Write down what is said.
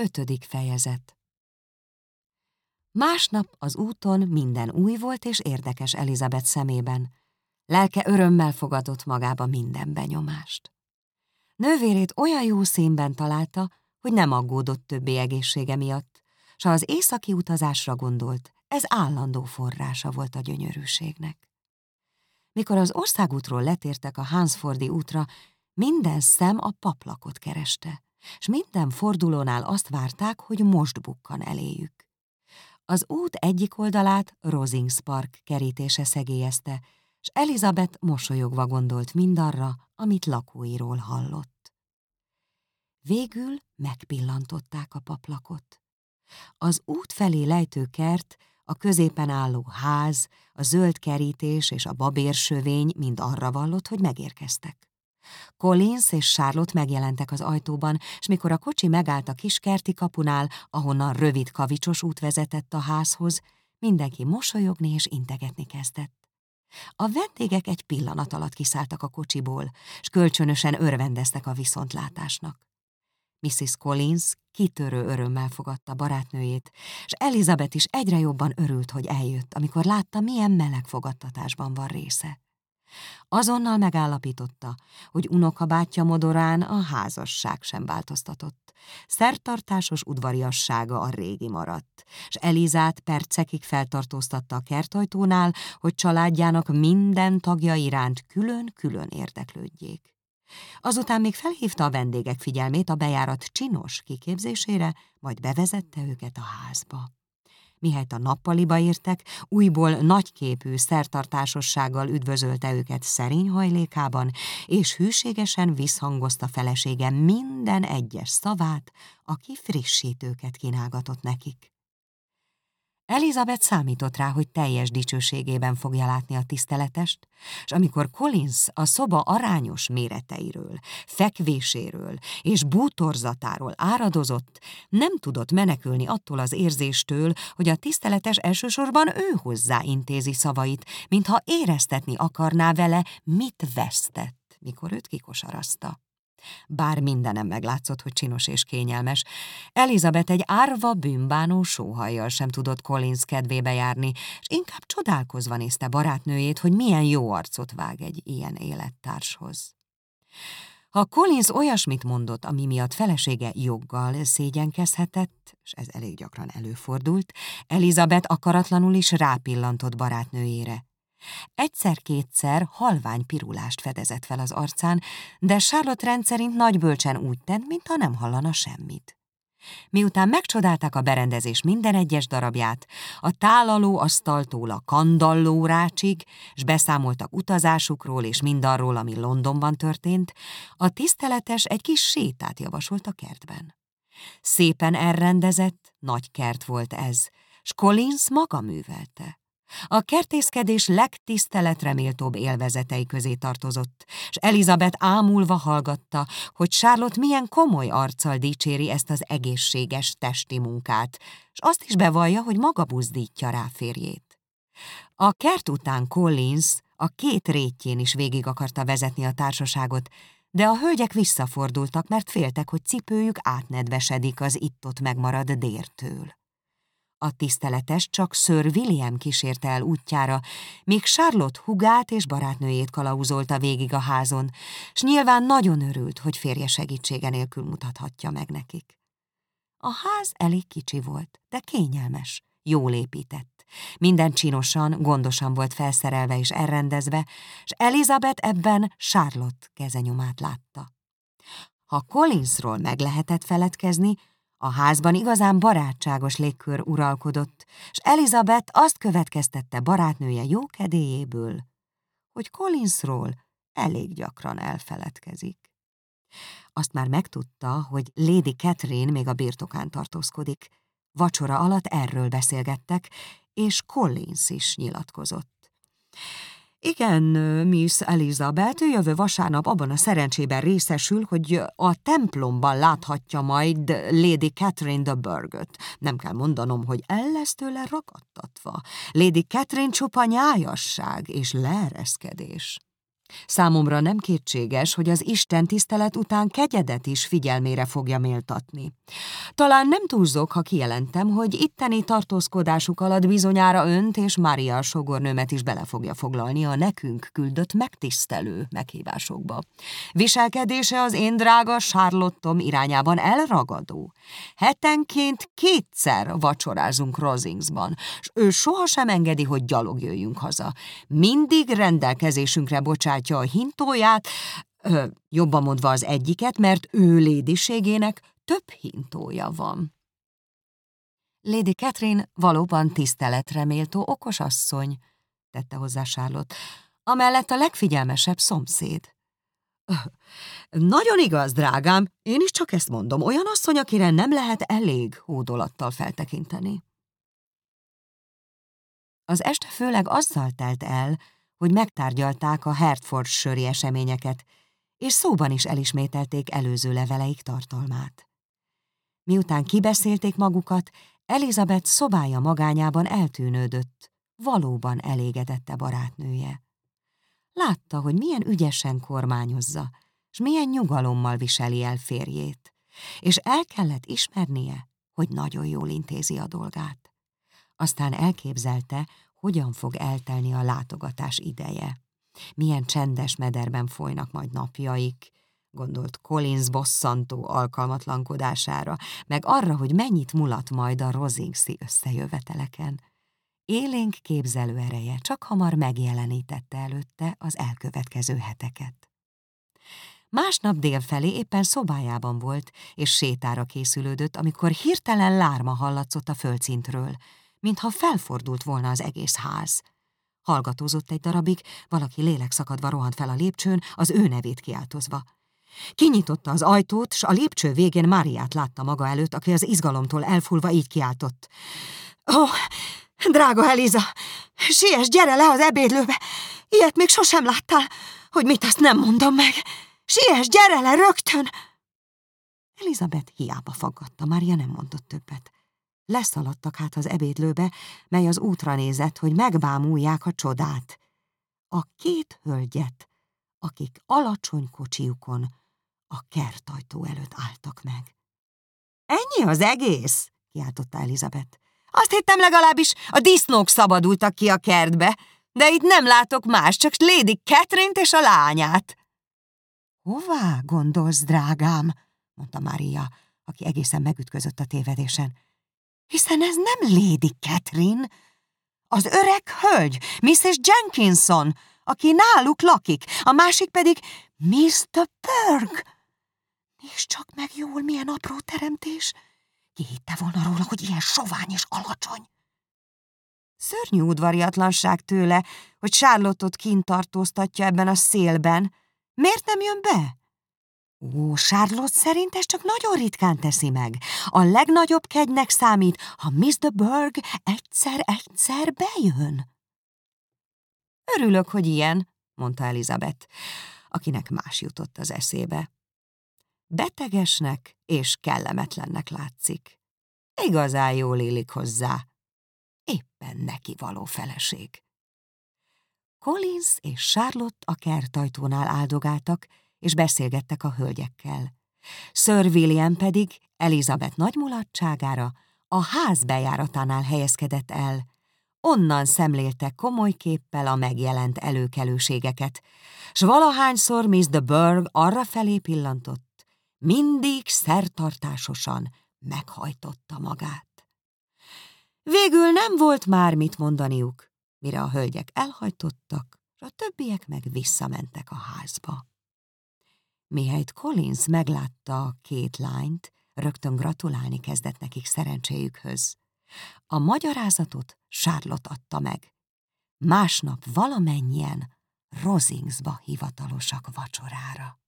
Ötödik fejezet Másnap az úton minden új volt és érdekes Elizabeth szemében. Lelke örömmel fogadott magába minden benyomást. Nővérét olyan jó színben találta, hogy nem aggódott többé egészsége miatt, s az északi utazásra gondolt, ez állandó forrása volt a gyönyörűségnek. Mikor az országútról letértek a Hansfordi útra, minden szem a paplakot kereste s minden fordulónál azt várták, hogy most bukkan eléjük. Az út egyik oldalát Rosings Park kerítése szegélyezte, s Elizabeth mosolyogva gondolt mindarra, amit lakóiról hallott. Végül megpillantották a paplakot. Az út felé lejtő kert, a középen álló ház, a zöld kerítés és a babérsövény mind arra vallott, hogy megérkeztek. Collins és Charlotte megjelentek az ajtóban, és mikor a kocsi megállt a kis kerti kapunál, ahonnan rövid kavicsos út vezetett a házhoz, mindenki mosolyogni és integetni kezdett. A vendégek egy pillanat alatt kiszálltak a kocsiból, és kölcsönösen örvendeztek a viszontlátásnak. Mrs. Collins kitörő örömmel fogadta barátnőjét, és Elizabeth is egyre jobban örült, hogy eljött, amikor látta, milyen meleg fogadtatásban van része. Azonnal megállapította, hogy unokabátyja modorán a házasság sem változtatott. Szertartásos udvariassága a régi maradt, és Elizát percekig feltartóztatta a kertajtónál, hogy családjának minden tagja iránt külön-külön érdeklődjék. Azután még felhívta a vendégek figyelmét a bejárat csinos kiképzésére, majd bevezette őket a házba mihelyt a nappaliba értek, újból nagyképű szertartásossággal üdvözölte őket szerény hajlékában, és hűségesen visszhangozta felesége minden egyes szavát, aki frissítőket kínálgatott nekik. Elizabeth számított rá, hogy teljes dicsőségében fogja látni a tiszteletest, és amikor Collins a szoba arányos méreteiről, fekvéséről és bútorzatáról áradozott, nem tudott menekülni attól az érzéstől, hogy a tiszteletes elsősorban ő hozzá intézi szavait, mintha éreztetni akarná vele, mit vesztett, mikor őt kikosarazta. Bár mindenem meglátszott, hogy csinos és kényelmes, Elizabeth egy árva bűnbánó sóhajjal sem tudott Collins kedvébe járni, és inkább csodálkozva nézte barátnőjét, hogy milyen jó arcot vág egy ilyen élettárshoz. Ha Collins olyasmit mondott, ami miatt felesége joggal szégyenkezhetett, és ez elég gyakran előfordult, Elizabeth akaratlanul is rápillantott barátnőjére. Egyszer-kétszer halvány pirulást fedezett fel az arcán, de Charlotte rendszerint nagy bölcsen úgy tett, mintha nem hallana semmit. Miután megcsodálták a berendezés minden egyes darabját, a tálaló asztaltól a kandalló rácsig, s beszámoltak utazásukról és mindarról, ami Londonban történt, a tiszteletes egy kis sétát javasolt a kertben. Szépen elrendezett, nagy kert volt ez, s Collins maga művelte. A kertészkedés legtiszteletreméltóbb élvezetei közé tartozott, és Elizabeth ámulva hallgatta, hogy Charlotte milyen komoly arccal dicséri ezt az egészséges testi munkát, és azt is bevallja, hogy maga buzdítja rá férjét. A kert után Collins a két rétjén is végig akarta vezetni a társaságot, de a hölgyek visszafordultak, mert féltek, hogy cipőjük átnedvesedik az itt-ott megmarad dértől. A tiszteletes csak Sir William kísérte el útjára, míg Charlotte hugát és barátnőjét kalauzolta végig a házon, s nyilván nagyon örült, hogy férje segítsége nélkül mutathatja meg nekik. A ház elég kicsi volt, de kényelmes, jól épített. Minden csinosan, gondosan volt felszerelve és elrendezve, és Elizabeth ebben Charlotte kezenyomát látta. Ha Collinsról meg lehetett feledkezni, a házban igazán barátságos légkör uralkodott, és Elizabeth azt következtette barátnője jókedélyéből, hogy Collinsról elég gyakran elfeledkezik. Azt már megtudta, hogy Lady Catherine még a birtokán tartózkodik. Vacsora alatt erről beszélgettek, és Collins is nyilatkozott. Igen, Miss Elizabeth, jövő vasárnap abban a szerencsében részesül, hogy a templomban láthatja majd Lady Catherine de Burgöt. Nem kell mondanom, hogy el lesz tőle ragadtatva. Lady Catherine csupa nyájasság és leereszkedés. Számomra nem kétséges, hogy az Isten tisztelet után kegyedet is figyelmére fogja méltatni. Talán nem túlzok, ha kijelentem, hogy itteni tartózkodásuk alatt bizonyára önt és Mária sogornőmet is bele fogja foglalni a nekünk küldött megtisztelő meghívásokba. Viselkedése az én drága Charlottom irányában elragadó. Hetenként kétszer vacsorázunk Rosingsban, és ő sohasem engedi, hogy gyalog haza. Mindig rendelkezésünkre bocsát bocsátja a hintóját, ö, jobban mondva az egyiket, mert ő lédiségének több hintója van. Lady Catherine valóban tiszteletre méltó okos asszony, tette hozzá Charlotte, amellett a legfigyelmesebb szomszéd. Nagyon igaz, drágám, én is csak ezt mondom, olyan asszony, akire nem lehet elég hódolattal feltekinteni. Az este főleg azzal telt el, hogy megtárgyalták a Hertford-söri eseményeket, és szóban is elismételték előző leveleik tartalmát. Miután kibeszélték magukat, Elizabeth szobája magányában eltűnődött, valóban elégedette barátnője. Látta, hogy milyen ügyesen kormányozza, és milyen nyugalommal viseli el férjét, és el kellett ismernie, hogy nagyon jól intézi a dolgát. Aztán elképzelte, hogyan fog eltelni a látogatás ideje. Milyen csendes mederben folynak majd napjaik, gondolt Collins bosszantó alkalmatlankodására, meg arra, hogy mennyit mulat majd a Rosingszi összejöveteleken. Élénk képzelő ereje csak hamar megjelenítette előtte az elkövetkező heteket. Másnap délfelé éppen szobájában volt, és sétára készülődött, amikor hirtelen lárma hallatszott a földszintről, mintha felfordult volna az egész ház. Hallgatózott egy darabig, valaki lélekszakadva rohant fel a lépcsőn, az ő nevét kiáltozva. Kinyitotta az ajtót, s a lépcső végén Máriát látta maga előtt, aki az izgalomtól elfulva így kiáltott. Ó, oh, drága Eliza, siess, gyere le az ebédlőbe! Ilyet még sosem láttál, hogy mit azt nem mondom meg. Siess, gyere le rögtön! Elizabeth hiába faggatta, Mária nem mondott többet. Leszaladtak hát az ebédlőbe, mely az útra nézett, hogy megbámulják a csodát. A két hölgyet, akik alacsony kocsiukon a kertajtó előtt álltak meg. Ennyi az egész? kiáltotta Elizabeth. Azt hittem legalábbis a disznók szabadultak ki a kertbe, de itt nem látok más, csak Lady catherine és a lányát. Hová gondolsz, drágám? mondta Maria, aki egészen megütközött a tévedésen hiszen ez nem Lady Catherine, az öreg hölgy, Mrs. Jenkinson, aki náluk lakik, a másik pedig Mr. Berg. Nézd csak meg jól, milyen apró teremtés. Ki hitte volna róla, hogy ilyen sovány és alacsony? Szörnyű udvariatlanság tőle, hogy Charlotte-ot kint tartóztatja ebben a szélben. Miért nem jön be? Ó, Charlotte szerint ez csak nagyon ritkán teszi meg. A legnagyobb kegynek számít, ha Miss de Berg egyszer-egyszer bejön. Örülök, hogy ilyen, mondta Elizabeth, akinek más jutott az eszébe. Betegesnek és kellemetlennek látszik. Igazán jól élik hozzá. Éppen neki való feleség. Collins és Charlotte a kertajtónál áldogáltak, és beszélgettek a hölgyekkel. Sir William pedig Elizabeth nagymulatságára a ház bejáratánál helyezkedett el. Onnan szemlélte komoly képpel a megjelent előkelőségeket, s valahányszor Miss de Burgh arra felé pillantott, mindig szertartásosan meghajtotta magát. Végül nem volt már mit mondaniuk, mire a hölgyek elhajtottak, a többiek meg visszamentek a házba. Mihelyt Collins meglátta két lányt, rögtön gratulálni kezdett nekik szerencséjükhöz. A magyarázatot Charlotte adta meg. Másnap valamennyien Rosingsba hivatalosak vacsorára.